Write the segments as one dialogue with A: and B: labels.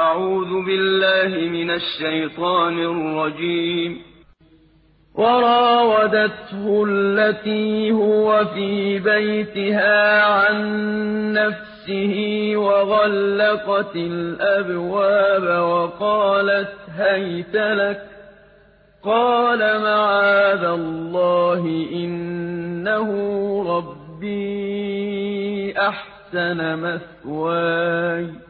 A: أعوذ بالله من الشيطان الرجيم. وراودته التي هو في بيتها عن نفسه وغلقت الأبواب وقالت هيت لك. قال معاذ الله إنه ربي أحسن مثواي.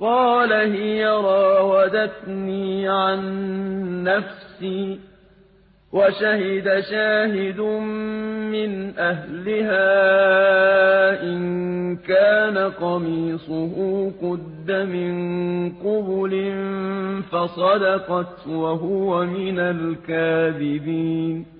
A: قَالَ هِيَ رَاوَدَتْنِي عَن نَّفْسِي وَشَهِدَ شَاهِدٌ مِّنْ أَهْلِهَا إِن كَانَ قَمِيصُهُ قُدَّ مِن قُبُلٍ فَصَدَقَتْ وَهُوَ مِنَ الْكَاذِبِينَ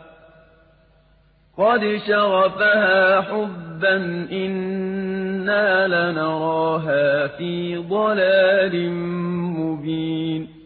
A: قد شغفها حبا إنا لنراها في ضلال مبين